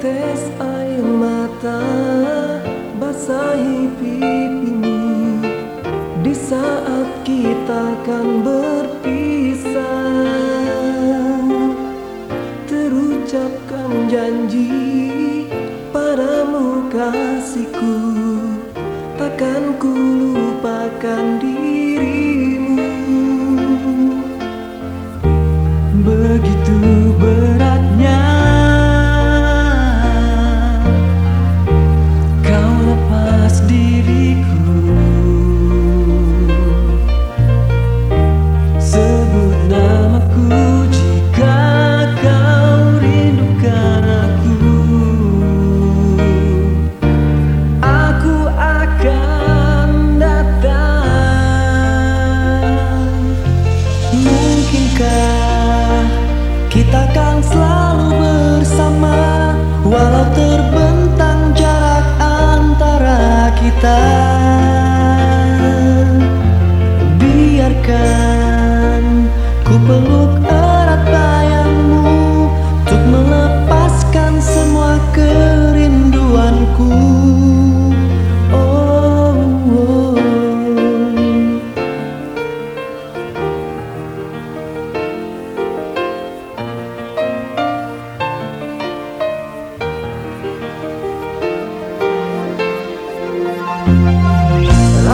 Tetes air mata basahi pipimu Di saat kita akan berpisah Terucapkan janji padamu kasihku Takkan ku lupakan dirimu terbentang jarak antara kita. Biarkan ku peluk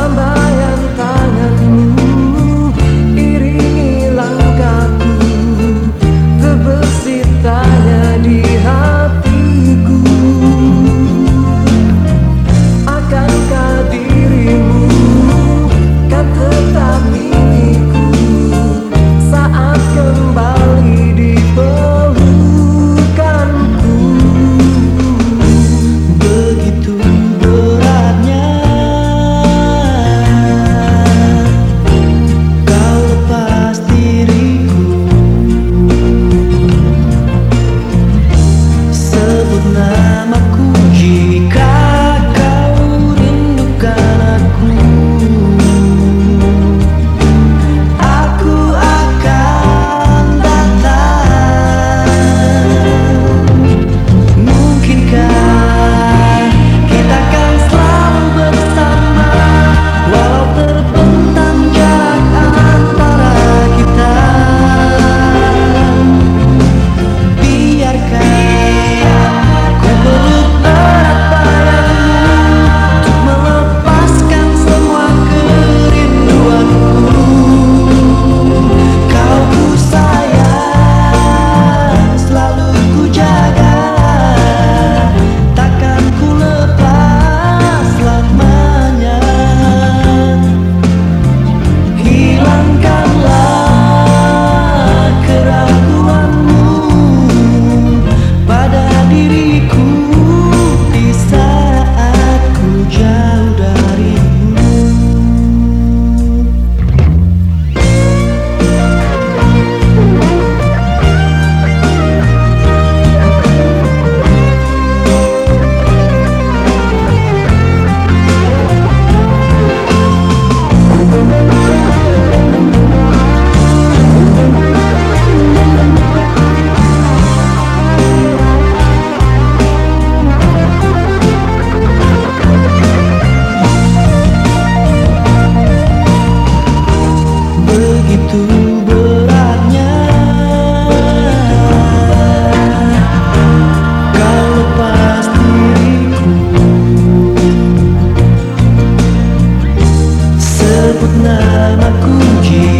somebody sebut namaku Jin